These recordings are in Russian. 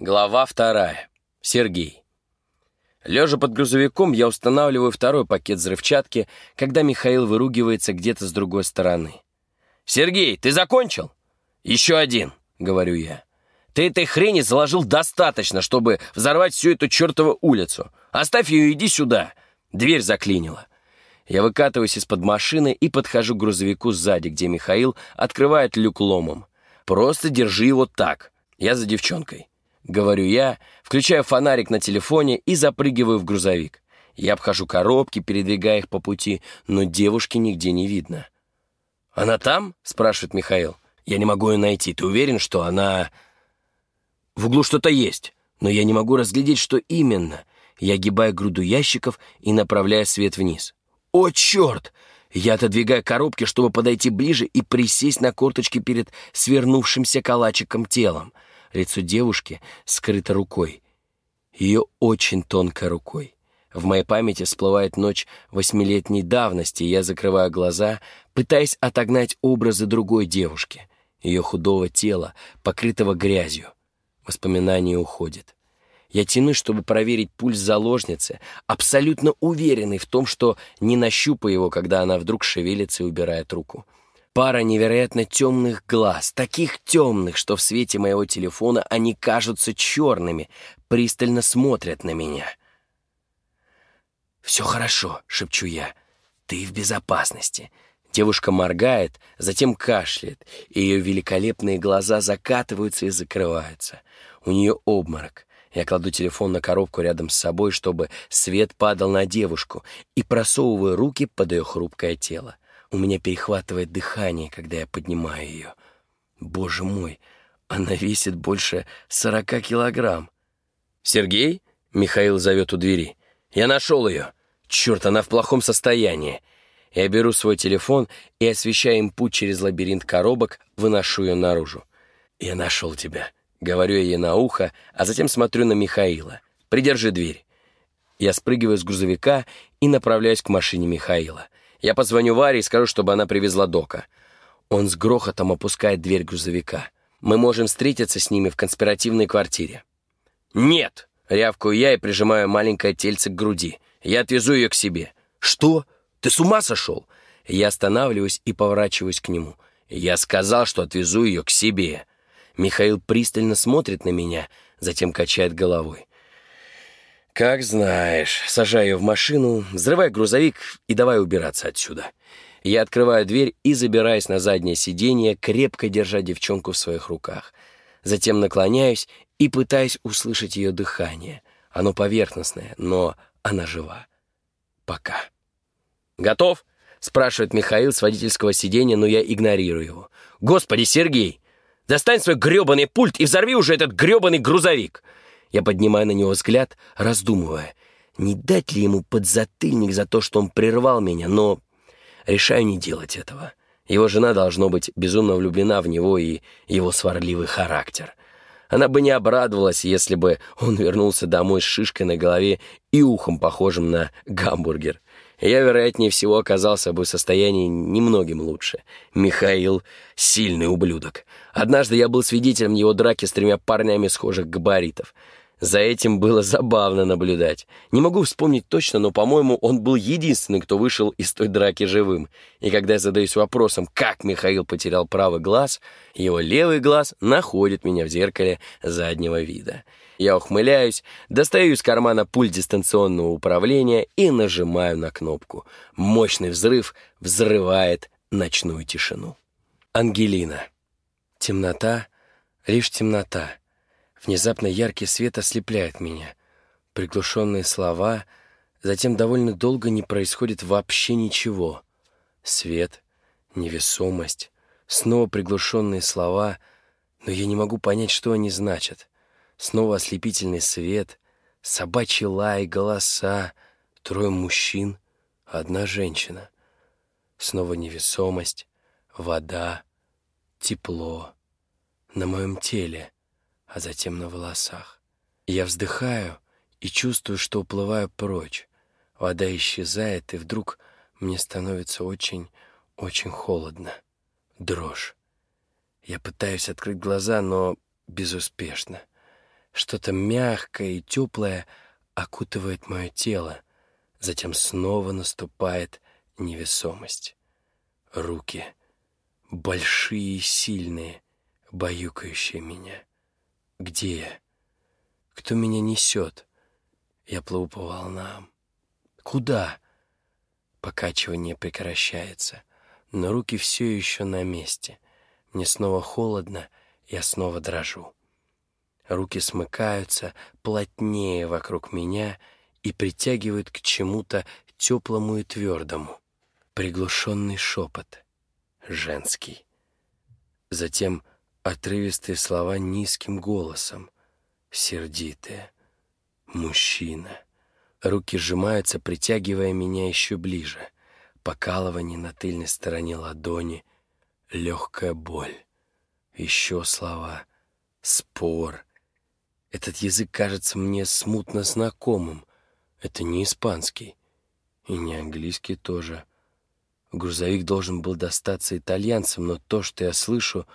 Глава вторая. Сергей. Лежа под грузовиком, я устанавливаю второй пакет взрывчатки, когда Михаил выругивается где-то с другой стороны. «Сергей, ты закончил?» «Еще один», — говорю я. «Ты этой хрени заложил достаточно, чтобы взорвать всю эту чертову улицу. Оставь ее и иди сюда». Дверь заклинила. Я выкатываюсь из-под машины и подхожу к грузовику сзади, где Михаил открывает люк ломом. «Просто держи его так. Я за девчонкой». Говорю я, включаю фонарик на телефоне и запрыгиваю в грузовик. Я обхожу коробки, передвигая их по пути, но девушки нигде не видно. «Она там?» — спрашивает Михаил. «Я не могу ее найти. Ты уверен, что она...» «В углу что-то есть, но я не могу разглядеть, что именно». Я огибаю груду ящиков и направляю свет вниз. «О, черт!» Я отодвигаю коробки, чтобы подойти ближе и присесть на корточки перед свернувшимся калачиком телом — Лицо девушки скрыто рукой. Ее очень тонкой рукой. В моей памяти всплывает ночь восьмилетней давности, и я закрываю глаза, пытаясь отогнать образы другой девушки, ее худого тела, покрытого грязью. Воспоминание уходит. Я тянусь, чтобы проверить пульс заложницы, абсолютно уверенный в том, что не нащупаю его, когда она вдруг шевелится и убирает руку. Пара невероятно темных глаз, таких темных, что в свете моего телефона они кажутся черными, пристально смотрят на меня. «Все хорошо», — шепчу я. «Ты в безопасности». Девушка моргает, затем кашляет, и ее великолепные глаза закатываются и закрываются. У нее обморок. Я кладу телефон на коробку рядом с собой, чтобы свет падал на девушку, и просовываю руки под ее хрупкое тело. У меня перехватывает дыхание, когда я поднимаю ее. Боже мой, она весит больше сорока килограмм. «Сергей?» — Михаил зовет у двери. «Я нашел ее. Черт, она в плохом состоянии». Я беру свой телефон и, освещая им путь через лабиринт коробок, выношу ее наружу. «Я нашел тебя», — говорю я ей на ухо, а затем смотрю на Михаила. «Придержи дверь». Я спрыгиваю с грузовика и направляюсь к машине Михаила. Я позвоню Варе и скажу, чтобы она привезла Дока. Он с грохотом опускает дверь грузовика. Мы можем встретиться с ними в конспиративной квартире. «Нет!» — рявкаю я и прижимаю маленькое тельце к груди. Я отвезу ее к себе. «Что? Ты с ума сошел?» Я останавливаюсь и поворачиваюсь к нему. Я сказал, что отвезу ее к себе. Михаил пристально смотрит на меня, затем качает головой. «Как знаешь». Сажаю в машину, взрываю грузовик и давай убираться отсюда. Я открываю дверь и забираюсь на заднее сиденье, крепко держа девчонку в своих руках. Затем наклоняюсь и пытаюсь услышать ее дыхание. Оно поверхностное, но она жива. Пока. «Готов?» — спрашивает Михаил с водительского сиденья, но я игнорирую его. «Господи, Сергей! Достань свой гребаный пульт и взорви уже этот гребаный грузовик!» Я поднимаю на него взгляд, раздумывая, не дать ли ему подзатыльник за то, что он прервал меня, но решаю не делать этого. Его жена должно быть безумно влюблена в него и его сварливый характер. Она бы не обрадовалась, если бы он вернулся домой с шишкой на голове и ухом, похожим на гамбургер. Я, вероятнее всего, оказался бы в состоянии немногим лучше. Михаил — сильный ублюдок. Однажды я был свидетелем его драки с тремя парнями схожих габаритов — за этим было забавно наблюдать. Не могу вспомнить точно, но, по-моему, он был единственный, кто вышел из той драки живым. И когда я задаюсь вопросом, как Михаил потерял правый глаз, его левый глаз находит меня в зеркале заднего вида. Я ухмыляюсь, достаю из кармана пульт дистанционного управления и нажимаю на кнопку. Мощный взрыв взрывает ночную тишину. Ангелина. Темнота, лишь темнота. Внезапно яркий свет ослепляет меня. Приглушенные слова, затем довольно долго не происходит вообще ничего. Свет, невесомость, снова приглушенные слова, но я не могу понять, что они значат. Снова ослепительный свет, собачий лай, голоса, трое мужчин, одна женщина. Снова невесомость, вода, тепло на моем теле — а затем на волосах. Я вздыхаю и чувствую, что уплываю прочь. Вода исчезает, и вдруг мне становится очень, очень холодно. Дрожь. Я пытаюсь открыть глаза, но безуспешно. Что-то мягкое и теплое окутывает мое тело. Затем снова наступает невесомость. Руки большие и сильные, баюкающие меня. Где я? Кто меня несет? Я плыву по волнам. Куда? Покачивание прекращается, но руки все еще на месте. Мне снова холодно, я снова дрожу. Руки смыкаются плотнее вокруг меня и притягивают к чему-то теплому и твердому. Приглушенный шепот. Женский. Затем отрывистые слова низким голосом. Сердитые. Мужчина. Руки сжимаются, притягивая меня еще ближе. Покалывание на тыльной стороне ладони. Легкая боль. Еще слова. Спор. Этот язык кажется мне смутно знакомым. Это не испанский. И не английский тоже. Грузовик должен был достаться итальянцам, но то, что я слышу,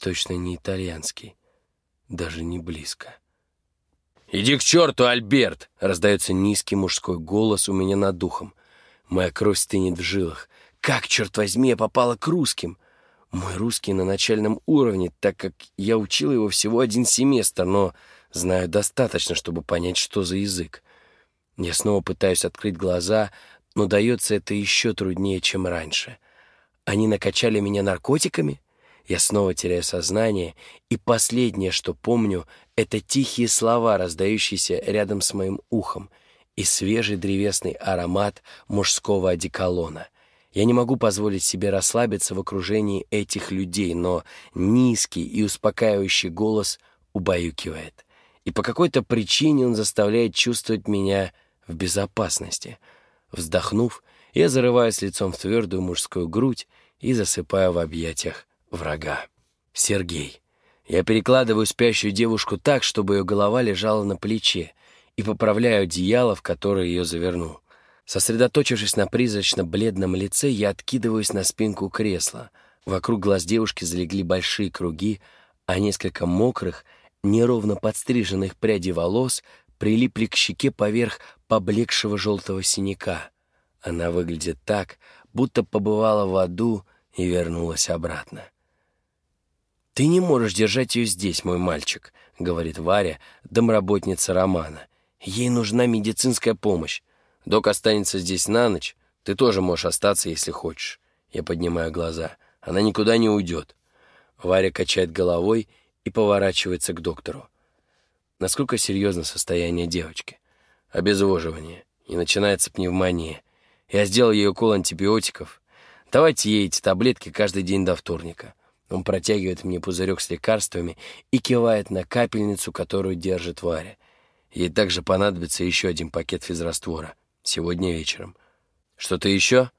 точно не итальянский. Даже не близко. «Иди к черту, Альберт!» — раздается низкий мужской голос у меня над духом. Моя кровь стынет в жилах. «Как, черт возьми, я попала к русским?» Мой русский на начальном уровне, так как я учил его всего один семестр, но знаю достаточно, чтобы понять, что за язык. Я снова пытаюсь открыть глаза, но дается это еще труднее, чем раньше. Они накачали меня наркотиками? Я снова теряю сознание, и последнее, что помню, это тихие слова, раздающиеся рядом с моим ухом, и свежий древесный аромат мужского одеколона. Я не могу позволить себе расслабиться в окружении этих людей, но низкий и успокаивающий голос убаюкивает. И по какой-то причине он заставляет чувствовать меня в безопасности. Вздохнув, я зарываюсь лицом в твердую мужскую грудь и засыпаю в объятиях врага. Сергей. Я перекладываю спящую девушку так, чтобы ее голова лежала на плече, и поправляю одеяло, в которое ее завернул. Сосредоточившись на призрачно-бледном лице, я откидываюсь на спинку кресла. Вокруг глаз девушки залегли большие круги, а несколько мокрых, неровно подстриженных прядей волос прилипли к щеке поверх поблекшего желтого синяка. Она выглядит так, будто побывала в аду и вернулась обратно. «Ты не можешь держать ее здесь, мой мальчик», — говорит Варя, домработница Романа. «Ей нужна медицинская помощь. Док останется здесь на ночь. Ты тоже можешь остаться, если хочешь». Я поднимаю глаза. Она никуда не уйдет. Варя качает головой и поворачивается к доктору. Насколько серьезно состояние девочки? Обезвоживание. И начинается пневмония. Я сделал ей укол антибиотиков. Давайте ей эти таблетки каждый день до вторника. Он протягивает мне пузырек с лекарствами и кивает на капельницу, которую держит Варя. Ей также понадобится еще один пакет физраствора. Сегодня вечером. Что-то еще?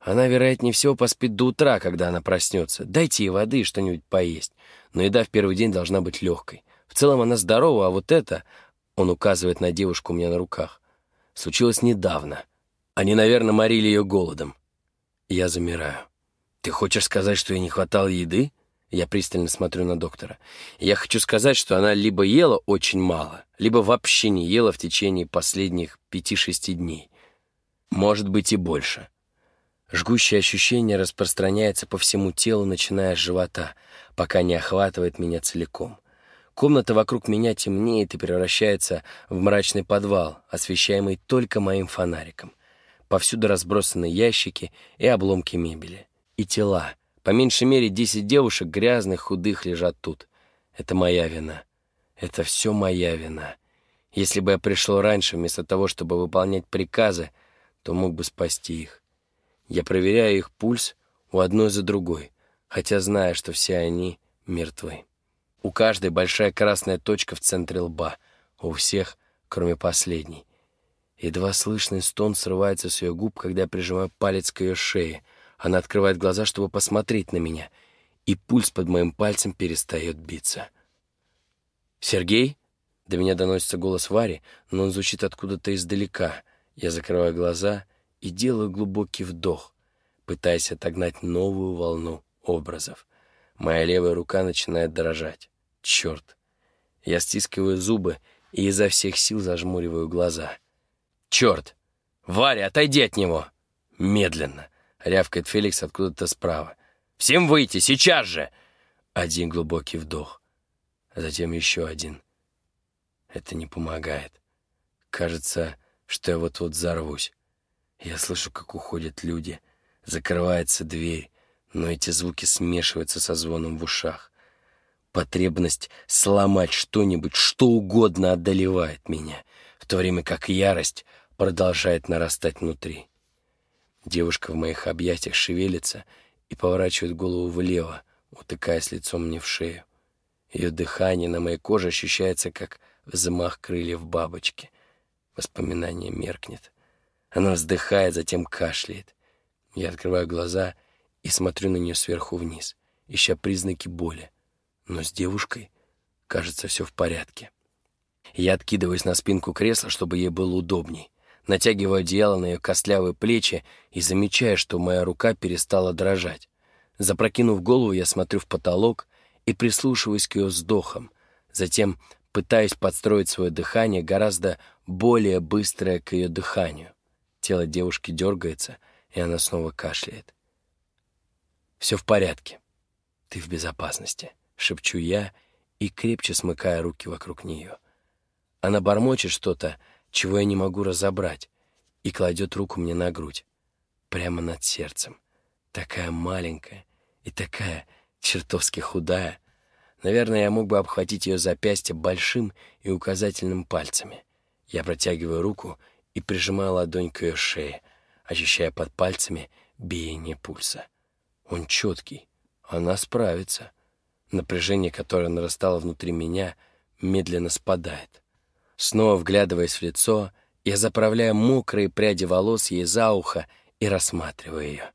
Она, вероятнее всего, поспит до утра, когда она проснется. Дайте ей воды и что-нибудь поесть. Но еда в первый день должна быть легкой. В целом она здорова, а вот это... Он указывает на девушку у меня на руках. Случилось недавно. Они, наверное, морили ее голодом. Я замираю. «Ты хочешь сказать, что ей не хватало еды?» Я пристально смотрю на доктора. «Я хочу сказать, что она либо ела очень мало, либо вообще не ела в течение последних пяти-шести дней. Может быть и больше». Жгущее ощущение распространяется по всему телу, начиная с живота, пока не охватывает меня целиком. Комната вокруг меня темнеет и превращается в мрачный подвал, освещаемый только моим фонариком. Повсюду разбросаны ящики и обломки мебели и тела. По меньшей мере десять девушек, грязных, худых, лежат тут. Это моя вина. Это все моя вина. Если бы я пришел раньше, вместо того, чтобы выполнять приказы, то мог бы спасти их. Я проверяю их пульс у одной за другой, хотя знаю, что все они мертвы. У каждой большая красная точка в центре лба, у всех, кроме последней. Едва слышный стон срывается с ее губ, когда я прижимаю палец к ее шее — она открывает глаза, чтобы посмотреть на меня, и пульс под моим пальцем перестает биться. «Сергей?» До меня доносится голос Вари, но он звучит откуда-то издалека. Я закрываю глаза и делаю глубокий вдох, пытаясь отогнать новую волну образов. Моя левая рука начинает дрожать. Черт! Я стискиваю зубы и изо всех сил зажмуриваю глаза. «Черт! Варя, отойди от него!» «Медленно!» — рявкает Феликс откуда-то справа. «Всем выйти! Сейчас же!» Один глубокий вдох. Затем еще один. Это не помогает. Кажется, что я вот-вот взорвусь. Я слышу, как уходят люди. Закрывается дверь, но эти звуки смешиваются со звоном в ушах. Потребность сломать что-нибудь, что угодно одолевает меня, в то время как ярость продолжает нарастать внутри. Девушка в моих объятиях шевелится и поворачивает голову влево, утыкаясь лицом мне в шею. Ее дыхание на моей коже ощущается, как взмах крыльев бабочки. Воспоминание меркнет. Она вздыхает, затем кашляет. Я открываю глаза и смотрю на нее сверху вниз, ища признаки боли. Но с девушкой, кажется, все в порядке. Я откидываюсь на спинку кресла, чтобы ей было удобней. Натягиваю одеяло на ее костлявые плечи и замечаю, что моя рука перестала дрожать. Запрокинув голову, я смотрю в потолок и прислушиваюсь к ее вздохам. Затем пытаюсь подстроить свое дыхание гораздо более быстрое к ее дыханию. Тело девушки дергается, и она снова кашляет. «Все в порядке. Ты в безопасности», — шепчу я и крепче смыкая руки вокруг нее. Она бормочет что-то, чего я не могу разобрать, и кладет руку мне на грудь, прямо над сердцем. Такая маленькая и такая чертовски худая. Наверное, я мог бы обхватить ее запястье большим и указательным пальцами. Я протягиваю руку и прижимаю ладонь к ее шее, ощущая под пальцами биение пульса. Он четкий, она справится. Напряжение, которое нарастало внутри меня, медленно спадает. Снова вглядываясь в лицо, я заправляю мокрые пряди волос ей за ухо и рассматриваю ее.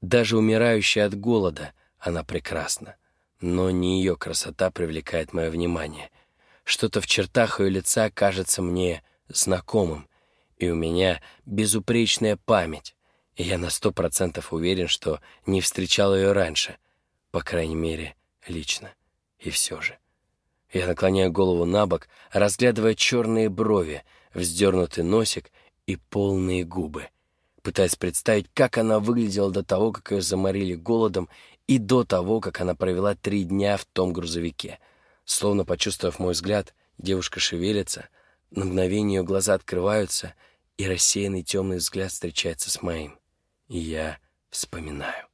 Даже умирающая от голода, она прекрасна. Но не ее красота привлекает мое внимание. Что-то в чертах ее лица кажется мне знакомым, и у меня безупречная память, и я на сто процентов уверен, что не встречал ее раньше, по крайней мере, лично. И все же. Я наклоняю голову на бок, разглядывая черные брови, вздернутый носик и полные губы, пытаясь представить, как она выглядела до того, как ее заморили голодом, и до того, как она провела три дня в том грузовике. Словно почувствовав мой взгляд, девушка шевелится, на мгновение ее глаза открываются, и рассеянный темный взгляд встречается с моим. И я вспоминаю.